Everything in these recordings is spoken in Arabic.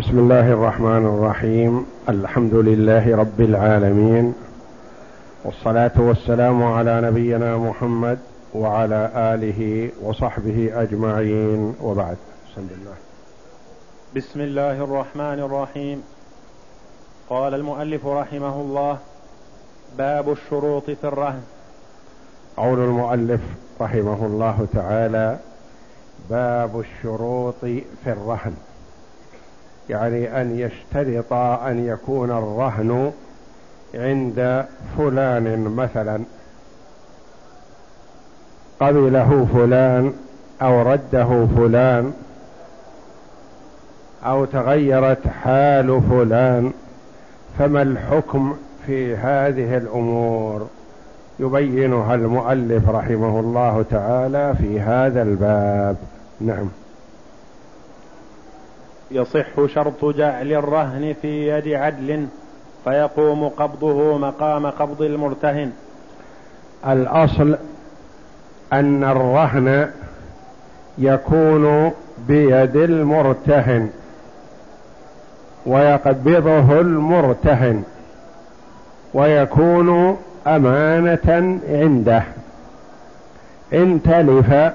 بسم الله الرحمن الرحيم. الحمد لله رب العالمين. والصلاة والسلام على نبينا محمد وعلى آله وصحبه أجمعين. وبعد. بسم الله. بسم الله الرحمن الرحيم. قال المؤلف رحمه الله باب الشروط في الرهن. قول المؤلف رحمه الله تعالى باب الشروط في الرهن. يعني أن يشترط أن يكون الرهن عند فلان مثلا. قبله فلان أو رده فلان أو تغيرت حال فلان فما الحكم في هذه الأمور؟ يبينها المؤلف رحمه الله تعالى في هذا الباب. نعم. يصح شرط جعل الرهن في يد عدل فيقوم قبضه مقام قبض المرتهن. الأصل أن الرهن يكون بيد المرتهن ويقبضه المرتهن ويكون أمانة عنده. ان تلف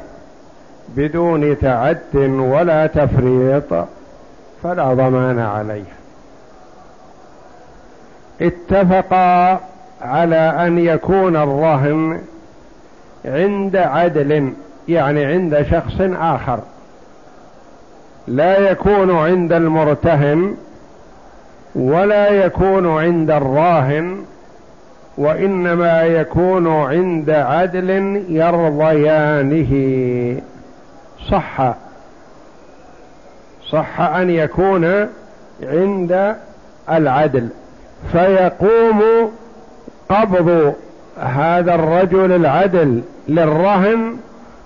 بدون تعد ولا تفريط فلا ضمان عليه اتفقا على أن يكون الرهن عند عدل يعني عند شخص آخر. لا يكون عند المرتهن ولا يكون عند الراهن وإنما يكون عند عدل يرضيانه. صح. صح أن يكون عند العدل. فيقوم قبض هذا الرجل العدل للرهن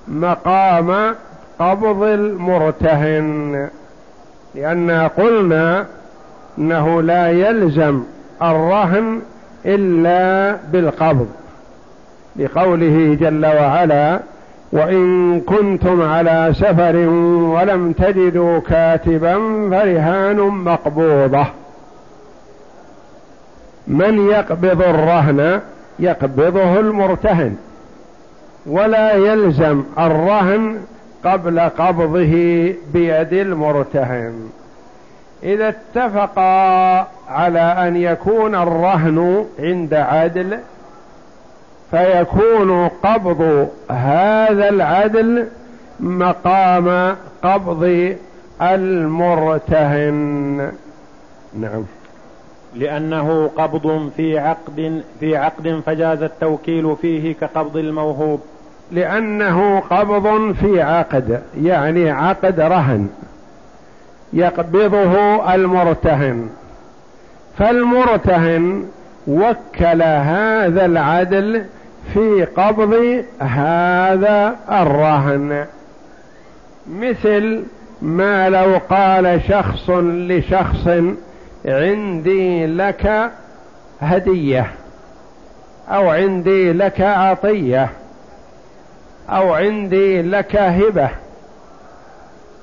مقام قبض المرتهن. لأن قلنا إنه لا يلزم الرهن إلا بالقبض. لقوله جل وعلا وإن كنتم على سفر ولم تجدوا كاتبا فرهان مقبوضة. من يقبض الرهن يقبضه المرتهن ولا يلزم الرهن قبل قبضه بيد المرتهن. إذا اتفقا على أن يكون الرهن عند عدل فيكون قبض هذا العدل مقام قبض المرتهن. نعم. لأنه قبض في عقد في عقد فجاز التوكيل فيه كقبض الموهوب. لأنه قبض في عقد يعني عقد رهن يقبضه المرتهن. فالمرتهن وكل هذا العدل في قبض هذا الرهن. مثل ما لو قال شخص لشخص عندي لك هدية أو عندي لك عطية أو عندي لك هبة.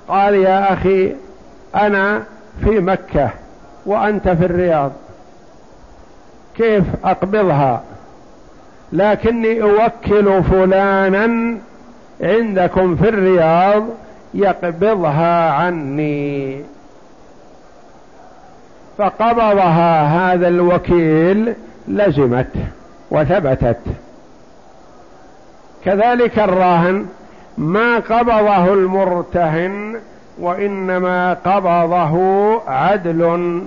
قال يا أخي أنا في مكة وأنت في الرياض كيف أقبضها؟ لكني أوكل فلانا عندكم في الرياض يقبضها عني. فقبضها هذا الوكيل لزمت وثبتت. كذلك الراهن ما قبضه المرتهن وإنما قبضه عدل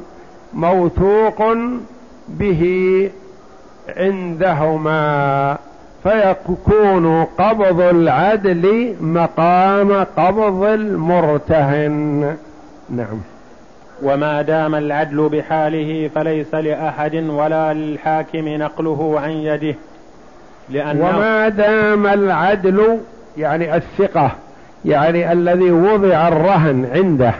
موثوق به عندهما فيكون قبض العدل مقام قبض المرتهن. نعم. وما دام العدل بحاله فليس لأحد ولا للحاكم نقله عن يده لأنه وما دام العدل يعني الثقة يعني الذي وضع الرهن عنده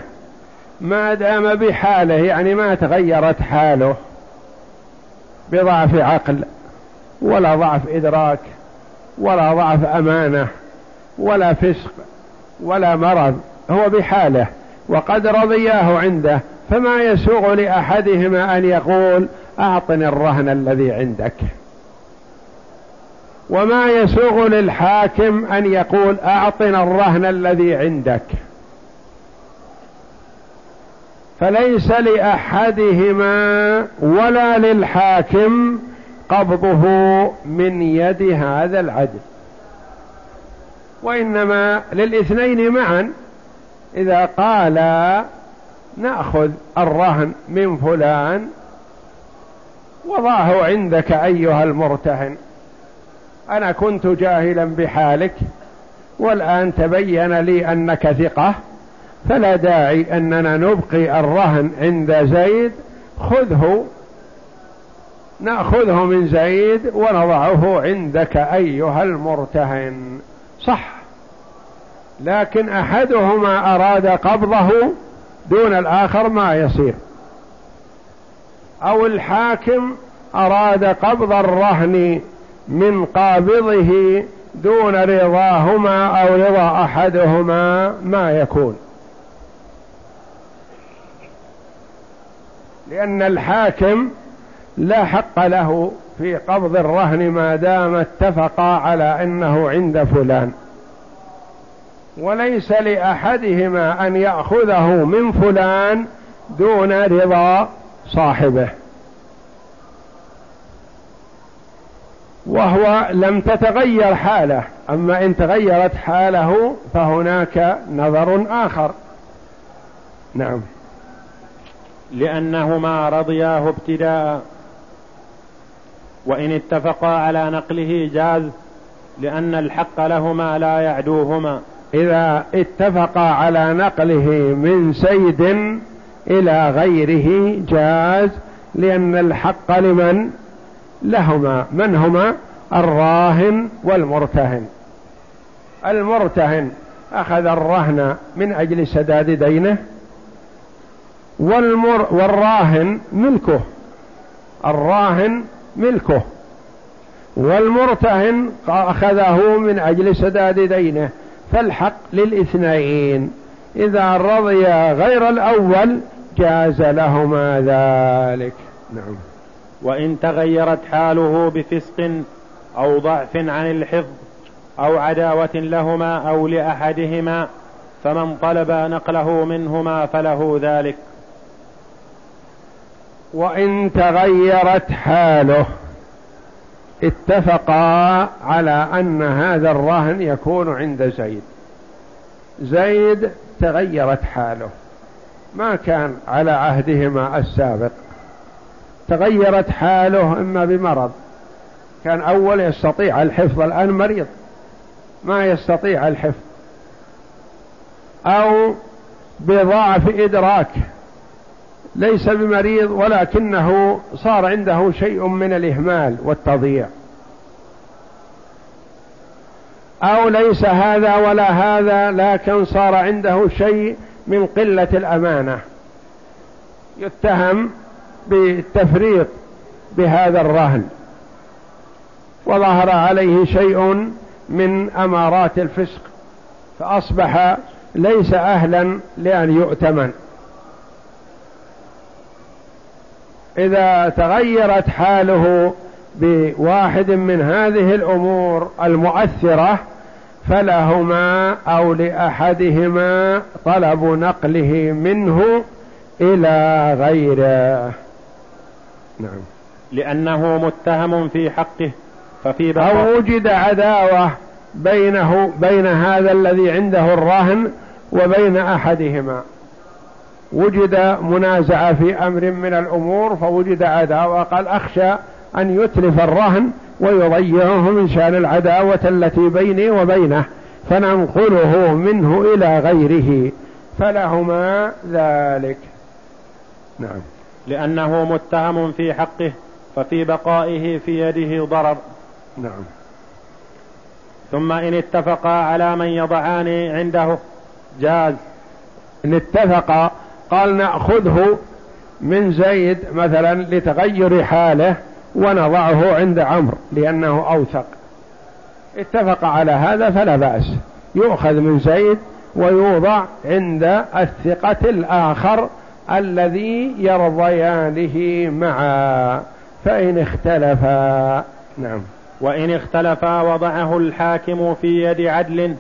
ما دام بحاله يعني ما تغيرت حاله. بضعف عقل ولا ضعف إدراك ولا ضعف أمانة ولا فسق ولا مرض. هو بحاله وقد رضياه عنده. فما يسوغ لأحدهما أن يقول أعطني الرهن الذي عندك. وما يسوغ للحاكم أن يقول أعطنا الرهن الذي عندك. فليس لأحدهما ولا للحاكم قبضه من يد هذا العدل. وإنما للاثنين معا إذا قال نأخذ الرهن من فلان وضعه عندك أيها المرتهن. أنا كنت جاهلا بحالك والآن تبين لي أنك ثقة. فلا داعي أننا نبقي الرهن عند زيد خذه نأخذه من زيد ونضعه عندك أيها المرتهن. صح. لكن أحدهما أراد قبضه دون الآخر ما يصير. أو الحاكم أراد قبض الرهن من قابضه دون رضاهما أو رضا أحدهما ما يكون. لأن الحاكم لا حق له في قبض الرهن ما دام اتفقا على أنه عند فلان. وليس لأحدهما أن يأخذه من فلان دون رضا صاحبه. وهو لم تتغير حاله أما إن تغيرت حاله فهناك نظر آخر. نعم. لأنهما رضياه ابتداء. وإن اتفقا على نقله جاز لأن الحق لهما لا يعدوهما. إذا اتفقا على نقله من سيد إلى غيره جاز لأن الحق لمن؟ لهما. من هما؟ الراهن والمرتهن. المرتهن أخذ الرهن من أجل سداد دينه والمر والراهن ملكه. الراهن ملكه. والمرتهن أخذه من أجل سداد دينه. فالحق للاثنين. إذا رضي غير الأول جاز لهما ذلك. نعم. وإن تغيرت حاله بفسق أو ضعف عن الحفظ أو عداوة لهما أو لأحدهما فمن طلب نقله منهما فله ذلك. وإن تغيرت حاله اتفقا على أن هذا الرهن يكون عند زيد. زيد تغيرت حاله. ما كان على عهدهما السابق. تغيرت حاله إما بمرض. كان أول يستطيع الحفظ الآن مريض. ما يستطيع الحفظ. أو بضعف إدراك. ليس بمريض ولكنه صار عنده شيء من الإهمال والتضييع. أو ليس هذا ولا هذا لكن صار عنده شيء من قلة الأمانة. يتهم بالتفريط بهذا الرهن. وظهر عليه شيء من أمارات الفسق فأصبح ليس أهلا لأن يؤتمن. إذا تغيرت حاله بواحد من هذه الأمور المؤثرة فلهما أو لأحدهما طلب نقله منه إلى غيره. نعم. لأنه متهم في حقه ففي أو وجد عداوة بينه بين هذا الذي عنده الرهن وبين أحدهما. وجد منازعة في أمر من الأمور فوجد عداوة قال أخشى أن يتلف الرهن ويضيعه من شأن العداوة التي بيني وبينه فننقله منه إلى غيره. فلهما ذلك. نعم. لأنه متهم في حقه ففي بقائه في يده ضرر. نعم. ثم إن اتفقا على من يضعان عنده. جاز. إن اتفقا قال نأخذه من زيد مثلا لتغير حاله ونضعه عند عمرو لأنه أوثق. اتفق على هذا فلا بأس. يؤخذ من زيد ويوضع عند الثقة الآخر الذي يرضيانه معا. فإن اختلفا. نعم. وإن اختلفا وضعه الحاكم في يد عدل.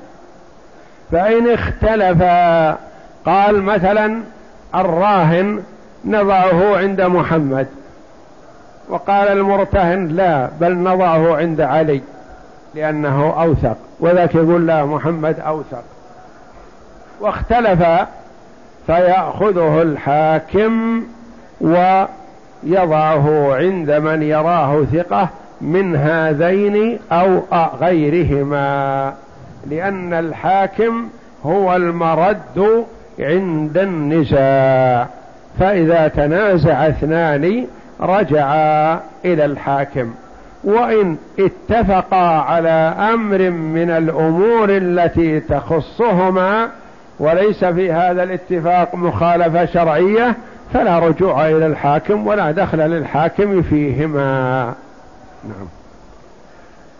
فإن اختلفا. قال مثلا الراهن نضعه عند محمد. وقال المرتهن لا بل نضعه عند علي لأنه أوثق. وذاك يقول لا محمد أوثق. واختلف فيأخذه الحاكم ويضعه عند من يراه ثقة من هذين أو غيرهما لأن الحاكم هو المرد عند النزاع فإذا تنازع اثنان رجعا إلى الحاكم. وإن اتفقا على أمر من الأمور التي تخصهما وليس في هذا الاتفاق مخالفة شرعية فلا رجوع إلى الحاكم ولا دخل للحاكم فيهما. نعم.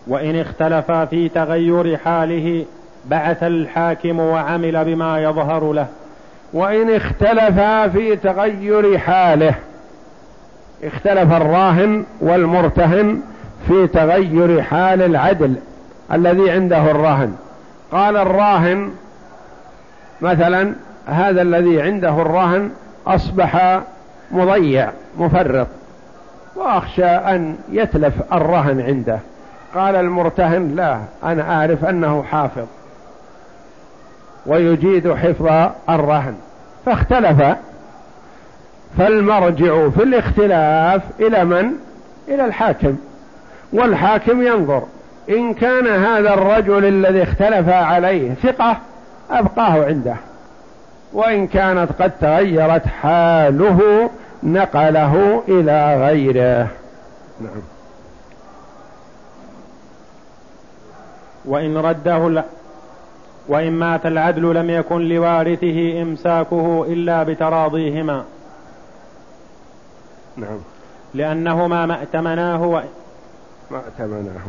وإن اختلفا في تغير حاله بعث الحاكم وعمل بما يظهر له. وإن اختلفا في تغير حاله. اختلف الراهن والمرتهن في تغير حال العدل الذي عنده الرهن قال الراهن مثلا هذا الذي عنده الرهن أصبح مضيع مفرط وأخشى أن يتلف الرهن عنده. قال المرتهن لا أنا أعرف أنه حافظ. ويجيد حفظ الرهن. فاختلف. فالمرجع في الاختلاف إلى من؟ إلى الحاكم. والحاكم ينظر. إن كان هذا الرجل الذي اختلف عليه ثقة أبقاه عنده. وإن كانت قد تغيرت حاله نقله إلى غيره. نعم. وإن رده وإن مات العدل لم يكن لوارثه إمساكه إلا بتراضيهما. نعم. لأنهما ما ائتمناه و... ما ائتمناه.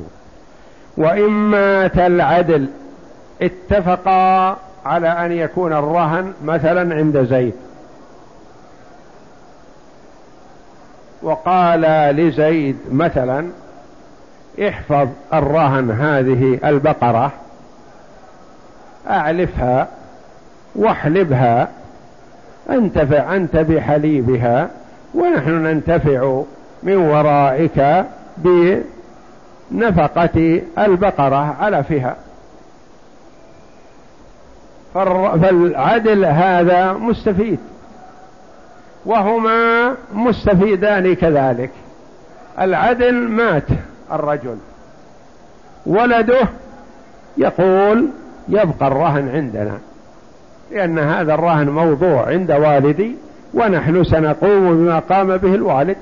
وإن مات العدل اتفقا على أن يكون الرهن مثلا عند زيد. وقال لزيد مثلا احفظ الرهن هذه البقرة. أعلفها واحلبها. انتفع أنت بحليبها ونحن ننتفع من ورائك بنفقة البقرة على فيها. فالعدل هذا مستفيد. وهما مستفيدان كذلك. العدل مات الرجل. ولده يقول يبقى الرهن عندنا. لأن هذا الرهن موضوع عند والدي ونحن سنقوم بما قام به الوالد.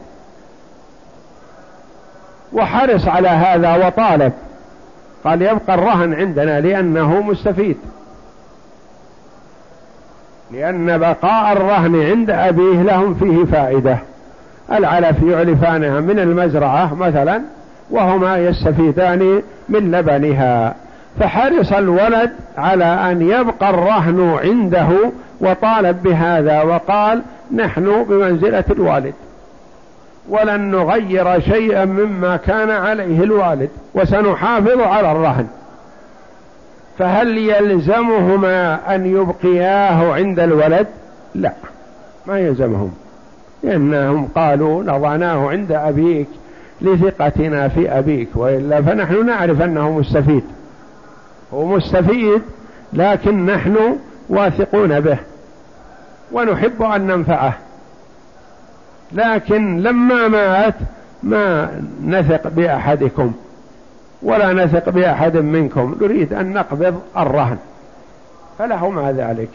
وحرص على هذا وطالب. قال يبقى الرهن عندنا لأنه مستفيد. لأن بقاء الرهن عند أبيه لهم فيه فائدة. العلف يعلفانها من المزرعة مثلا وهما يستفيدان من لبنها. فحرص الولد على أن يبقى الرهن عنده وطالب بهذا وقال نحن بمنزلة الوالد. ولن نغير شيئا مما كان عليه الوالد وسنحافظ على الرهن. فهل يلزمهما أن يبقياه عند الولد؟ لا ما يلزمهم. لأنهم قالوا نضعناه عند أبيك لثقتنا في أبيك وإلا فنحن نعرف أنه مستفيد. هو مستفيد لكن نحن واثقون به ونحب أن ننفعه. لكن لما مات ما نثق بأحدكم ولا نثق بأحد منكم. نريد أن نقبض الرهن فله مع ذلك.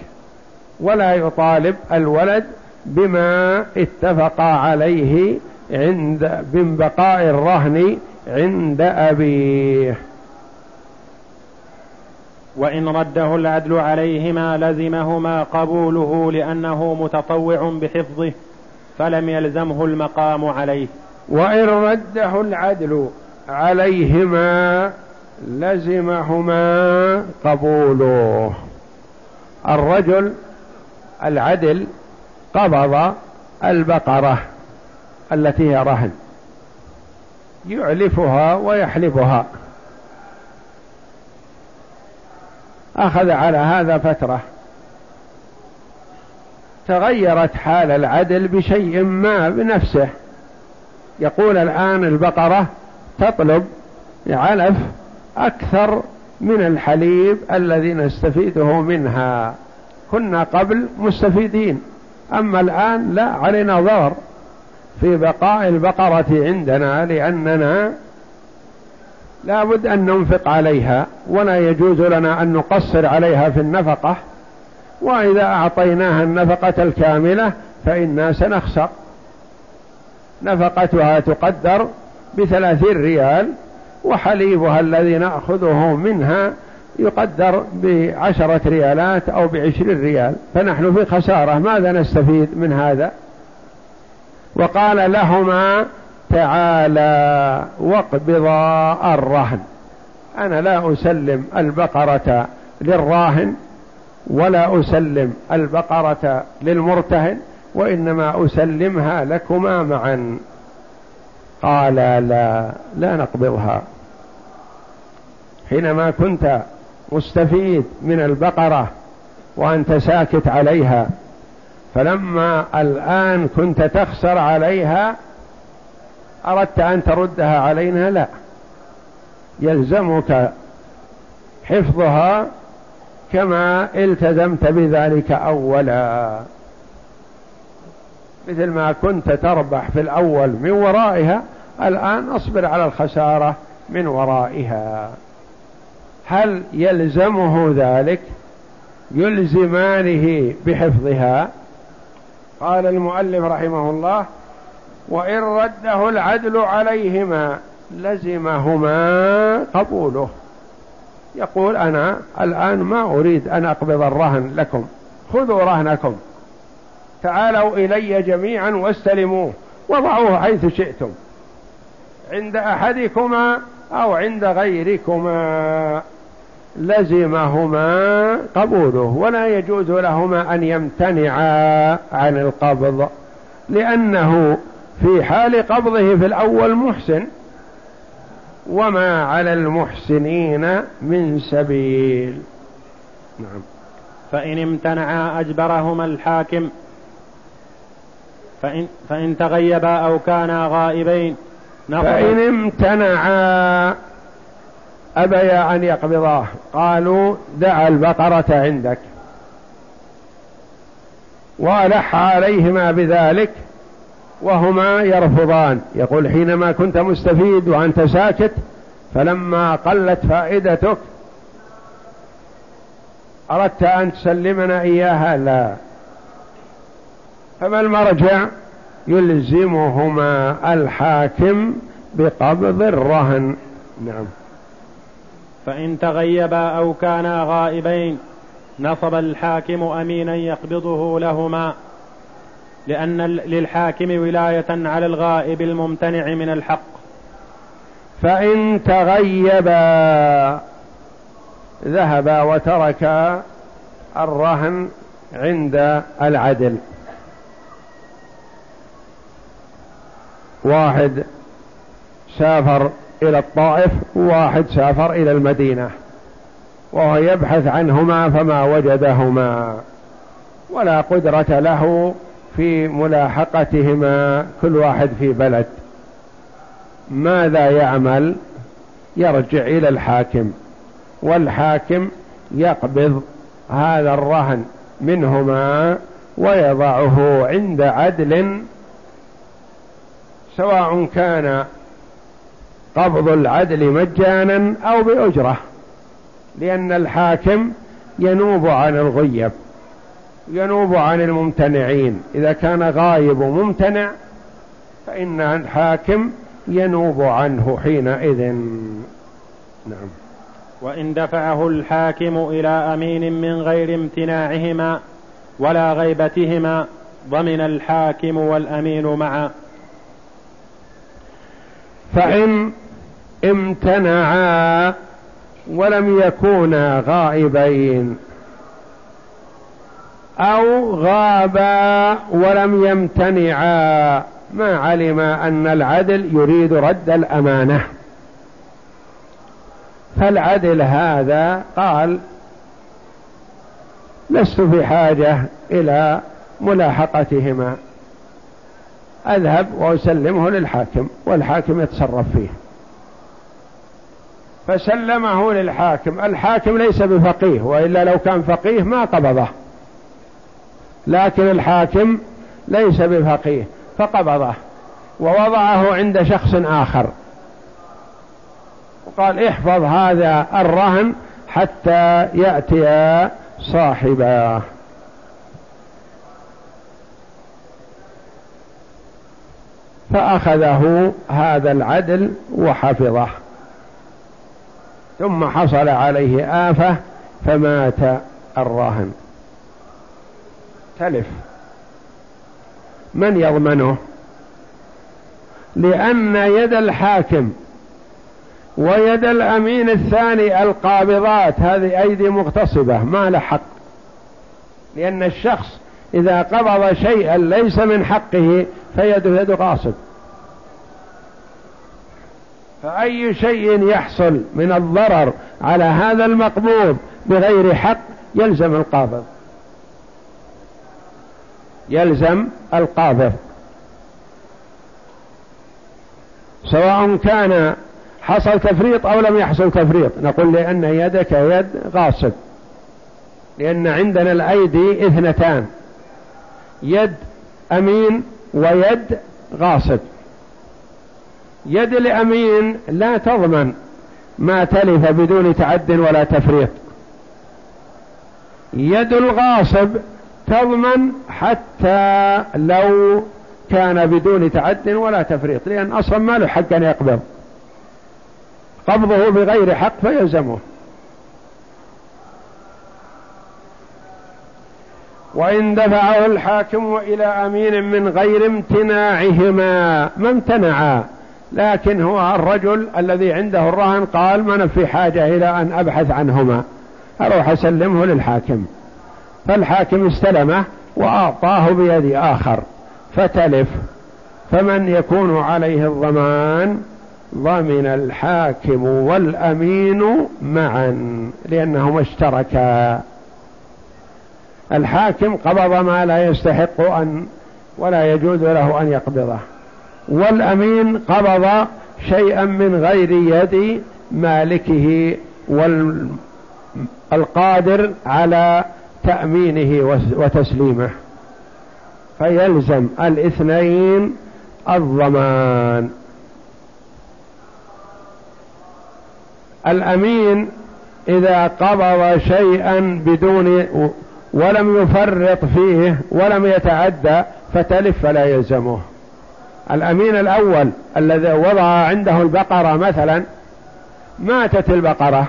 ولا يطالب الولد بما اتفق عليه عند من بقاء الرهن عند أبيه. وإن رده العدل عليهما لزمهما قبوله لأنه متطوع بحفظه فلم يلزمه المقام عليه. وإن رده العدل عليهما لزمهما قبوله. الرجل العدل قبض البقرة التي هي رهن يعلفها ويحلبها. أخذ على هذا فترة. تغيرت حال العدل بشيء ما بنفسه. يقول الآن البقرة تطلب علف أكثر من الحليب الذي نستفيده منها. كنا قبل مستفيدين أما الآن لا علينا ضرر. في بقاء البقرة عندنا لأننا لا بد أن ننفق عليها ولا يجوز لنا أن نقصر عليها في النفقة. وإذا أعطيناها النفقة الكاملة فإنا سنخسر. نفقتها تقدر بثلاثين ريال وحليبها الذي نأخذه منها يقدر بعشرة ريالات أو بعشرين ريال. فنحن في خسارة ماذا نستفيد من هذا؟ وقال لهما تعالى واقبضا الرهن. أنا لا أسلم البقرة للراهن ولا أسلم البقرة للمرتهن وإنما أسلمها لكما معا. قال لا لا نقبضها. حينما كنت مستفيد من البقرة وأنت ساكت عليها فلما الآن كنت تخسر عليها أردت أن تردها علينا؟ لا. يلزمك حفظها كما التزمت بذلك أولا. مثل ما كنت تربح في الأول من ورائها الآن أصبر على الخسارة من ورائها. هل يلزمه ذلك؟ يلزمانه بحفظها؟ قال المؤلف رحمه الله وإن رده العدل عليهما لزمهما قبوله يقول أنا الآن ما أريد أن أقبض الرهن لكم. خذوا رهنكم. تعالوا إلي جميعا واستلموه. وضعوه حيث شئتم. عند أحدكما أو عند غيركما لزمهما قبوله. ولا يجوز لهما أن يمتنعا عن القبض. لأنه في حال قبضه في الأول محسن وما على المحسنين من سبيل. نعم. فإن امتنعا أجبرهما الحاكم فإن, فإن تغيبا أو كانا غائبين فإن امتنعا أبيا أن يقبضاه. قالوا دع البقرة عندك وألح عليهما بذلك وهما يرفضان. يقول حينما كنت مستفيد وأنت ساكت فلما قلت فائدتك أردت أن تسلمنا إياها. لا. فما المرجع؟ يلزمهما الحاكم بقبض الرهن. نعم. فإن تغيبا أو كانا غائبين نصب الحاكم أمينا يقبضه لهما. لأن للحاكم ولاية على الغائب الممتنع من الحق. فإن تغيبا ذهب وترك الرهن عند العدل. واحد سافر إلى الطائف وواحد سافر إلى المدينة وهو يبحث عنهما فما وجدهما ولا قدرة له في ملاحقتهما كل واحد في بلد. ماذا يعمل؟ يرجع إلى الحاكم والحاكم يقبض هذا الرهن منهما ويضعه عند عدل سواء كان قبض العدل مجانا أو بأجرة لأن الحاكم ينوب عن الغيب. ينوب عن الممتنعين. إذا كان غايب ممتنع فإن الحاكم ينوب عنه حينئذ. نعم. وإن دفعه الحاكم إلى أمين من غير امتناعهما ولا غيبتهما ضمن الحاكم والأمين معا. فإن امتنعا ولم يكونا غائبين. أو غابا ولم يمتنعا. ما علم أن العدل يريد رد الأمانة. فالعدل هذا قال لست في حاجة إلى ملاحقتهما. أذهب وأسلمه للحاكم والحاكم يتصرف فيه. فسلمه للحاكم. الحاكم ليس بفقيه وإلا لو كان فقيه ما قبضه. لكن الحاكم ليس بفقيه فقبضه ووضعه عند شخص آخر. وقال احفظ هذا الرهن حتى يأتي صاحباه فأخذه هذا العدل وحفظه. ثم حصل عليه آفة فمات الراهن تلف من يضمنه؟ لأن يد الحاكم ويد الأمين الثاني القابضات هذه أيدي مغتصبة ما له حق. لأن الشخص إذا قبض شيئا ليس من حقه فيده يد غاصب. فأي شيء يحصل من الضرر على هذا المقبوض بغير حق يلزم القابض. يلزم القابض سواء كان حصل تفريط أو لم يحصل تفريط. نقول لأن يدك يد غاصب. لأن عندنا الأيدي اثنتان. يد أمين ويد غاصب. يد الأمين لا تضمن ما تلف بدون تعد ولا تفريط. يد الغاصب تضمن حتى لو كان بدون تعد ولا تفريط لأن أصلا ما له حق أن يقبض. قبضه بغير حق فيلزمه. وإن دفعه الحاكم إلى أمين من غير امتناعهما ما امتنعا. لكن هو الرجل الذي عنده الرهن قال ما أنا في حاجة إلى أن أبحث عنهما أروح أسلمه للحاكم. فالحاكم استلمه وأعطاه بيد آخر. فتلف. فمن يكون عليه الضمان؟ ضمن الحاكم والأمين معا لأنهما اشتركا. الحاكم قبض ما لا يستحق أن ولا يجوز له أن يقبضه. والأمين قبض شيئا من غير يد مالكه والقادر على تأمينه وتسليمه. فيلزم الاثنين الضمان. الأمين إذا قبض شيئا بدون ولم يفرط فيه ولم يتعدى فتلف فلا يلزمه. الأمين الأول الذي وضع عنده البقرة مثلا ماتت البقرة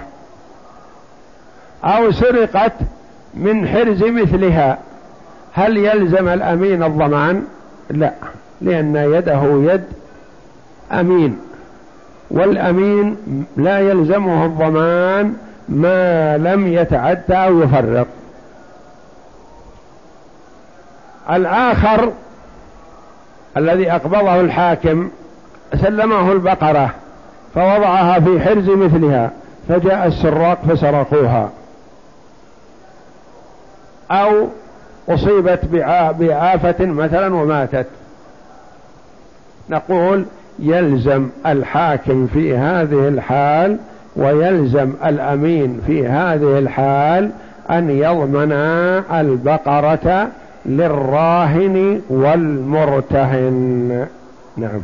أو سرقت من حرز مثلها. هل يلزم الأمين الضمان؟ لا لأن يده يد أمين. والأمين لا يلزمه الضمان ما لم يتعدى أو يفرط الآخر الذي أقبضه الحاكم سلمه البقرة فوضعها في حرز مثلها فجاء السراق فسرقوها. أو أصيبت بآفة مثلا وماتت. نقول يلزم الحاكم في هذه الحال ويلزم الأمين في هذه الحال أن يضمن البقرة للراهن والمرتهن. نعم.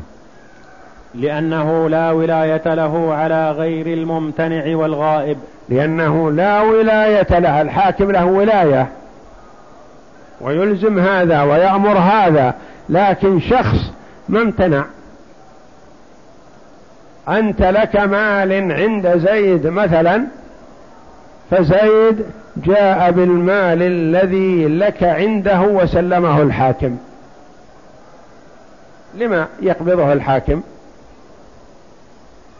لأنه لا ولاية له على غير الممتنع والغائب. لأنه لا ولاية له الحاكم له ولاية. ويلزم هذا ويأمر هذا لكن شخص ما امتنع أنت لك مال عند زيد مثلا فزيد جاء بالمال الذي لك عنده وسلمه الحاكم. لما يقبضه الحاكم؟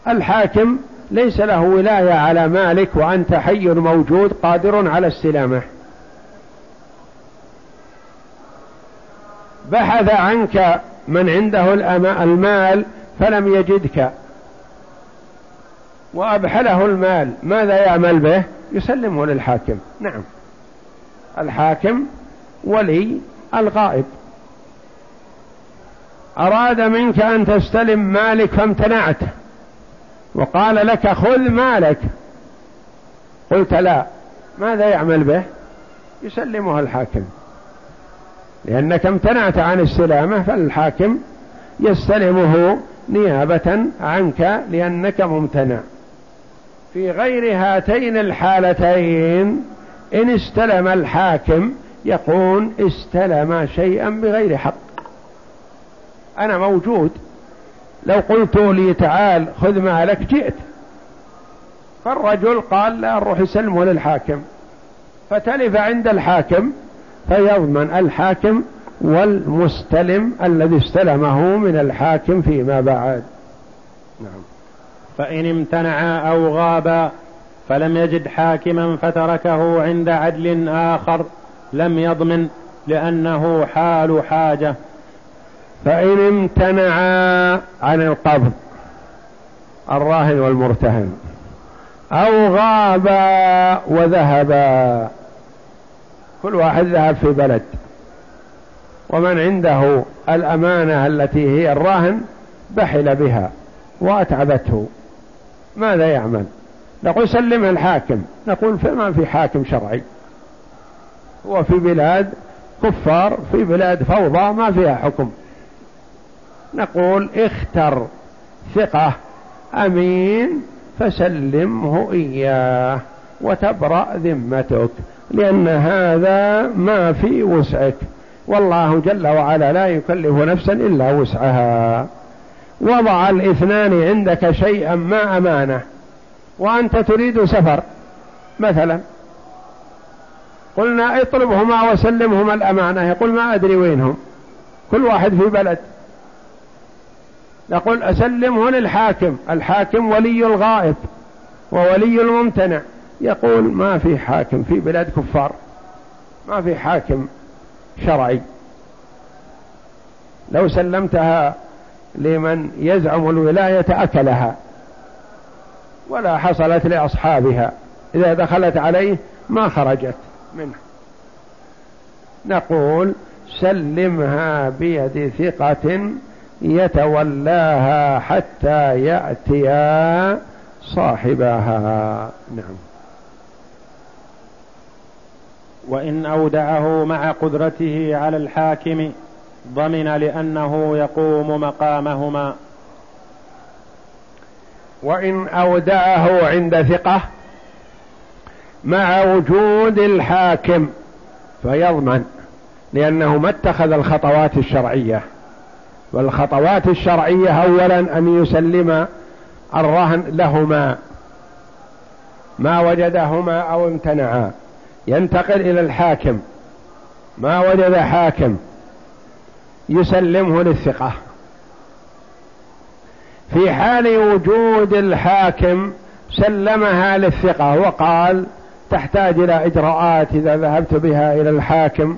الحاكم ليس له ولاية على مالك وأنت حي موجود قادر على استلامه. بحث عنك من عنده المال فلم يجدك. وأبحله المال ماذا يعمل به؟ يسلمه للحاكم. نعم. الحاكم ولي الغائب. أراد منك أن تستلم مالك فامتنعت وقال لك خذ مالك. قلت لا. ماذا يعمل به؟ يسلمها الحاكم. لأنك امتنعت عن استلامه فالحاكم يستلمه نيابة عنك لأنك ممتنع. في غير هاتين الحالتين إن استلم الحاكم يكون استلم شيئا بغير حق. أنا موجود. لو قلت لي تعال خذ مالك جئت. فالرجل قال لا نروح يسلمه للحاكم. فتلف عند الحاكم. فيضمن الحاكم والمستلم الذي استلمه من الحاكم فيما بعد. نعم. فإن امتنع أو غاب فلم يجد حاكما فتركه عند عدل آخر لم يضمن لأنه حال حاجة. فإن امتنع عن القبض الراهن والمرتهن أو غاب وذهب كل واحد ذهب في بلد. ومن عنده الأمانة التي هي الراهن بحل بها وأتعبته. ماذا يعمل؟ نقول سلمها الحاكم. نقول فما في حاكم شرعي. هو في بلاد كفار في بلاد فوضى ما فيها حكم. نقول اختر ثقة أمين فسلمه إياه وتبرأ ذمتك. لأن هذا ما في وسعك. والله جل وعلا لا يكلف نفسا إلا وسعها. وضع الاثنان عندك شيئا ما أمانة. وأنت تريد سفر مثلا. قلنا اطلبهما وسلمهما الأمانة. يقول ما أدري وينهم. كل واحد في بلد. نقول أسلمه للحاكم. الحاكم ولي الغائب وولي الممتنع. يقول ما في حاكم في بلاد كفار ما في حاكم شرعي. لو سلمتها لمن يزعم الولاية أكلها ولا حصلت لأصحابها إذا دخلت عليه ما خرجت منه. نقول سلمها بيد ثقة يتولاها حتى يأتيا صاحبها. نعم. وإن أودعه مع قدرته على الحاكم ضمن لأنه يقوم مقامهما. وإن أودعه عند ثقة مع وجود الحاكم فيضمن لأنه ما اتخذ الخطوات الشرعية. والخطوات الشرعية أولا أن يسلم الرهن لهما. ما وجدهما أو امتنعا. ينتقل إلى الحاكم. ما وجد حاكم يسلمه للثقة. في حال وجود الحاكم سلمها للثقة وقال تحتاج إلى إجراءات إذا ذهبت بها إلى الحاكم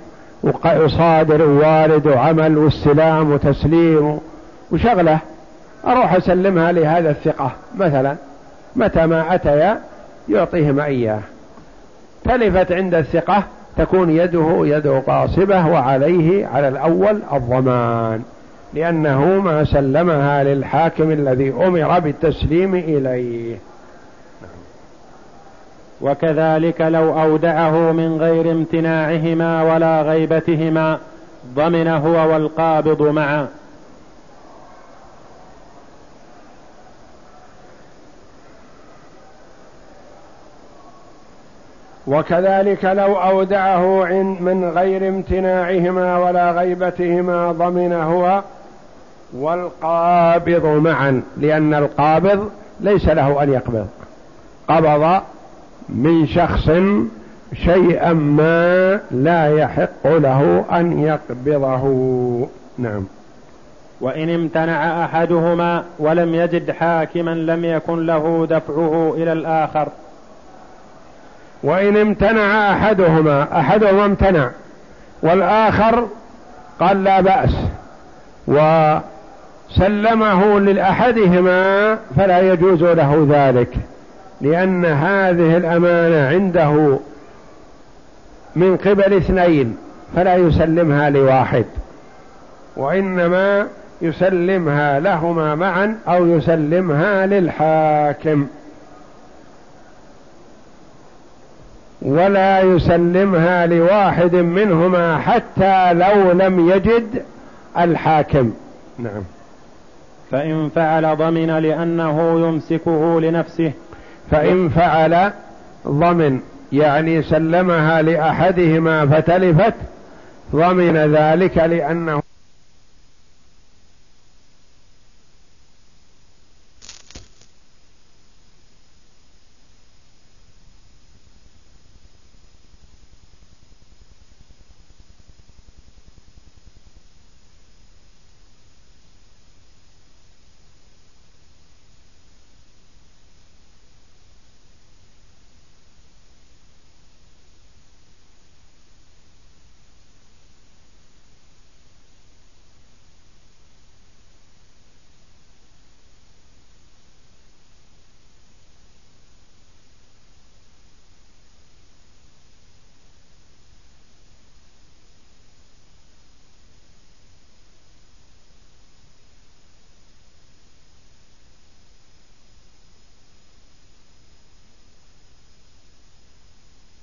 وصادر ووارد وعمل واستلام وتسليم وشغلة أروح أسلمها لهذا الثقة مثلا. متى ما أتيا يعطيهما إياه. تلفت عند الثقة تكون يده يد قاصبة وعليه على الأول الضمان. لأنه ما سلمها للحاكم الذي أمر بالتسليم إليه. وكذلك لو أودعه من غير امتناعهما ولا غيبتهما ضمن هو والقابض معا وكذلك لو أودعه من غير امتناعهما ولا غيبتهما ضمن هو والقابض معا لأن القابض ليس له أن يقبض. قبض من شخص شيئا ما لا يحق له أن يقبضه. نعم. وإن امتنع أحدهما ولم يجد حاكما لم يكن له دفعه إلى الآخر. وإن امتنع أحدهما أحدهما امتنع والآخر قال لا بأس وسلمه لأحدهما فلا يجوز له ذلك لأن هذه الأمانة عنده من قبل اثنين فلا يسلمها لواحد وإنما يسلمها لهما معا أو يسلمها للحاكم. ولا يسلمها لواحد منهما حتى لو لم يجد الحاكم. نعم. فإن فعل ضمن لأنه يمسكه لنفسه. فإن فعل ضمن يعني سلمها لأحدهما فتلفت ضمن ذلك لأنه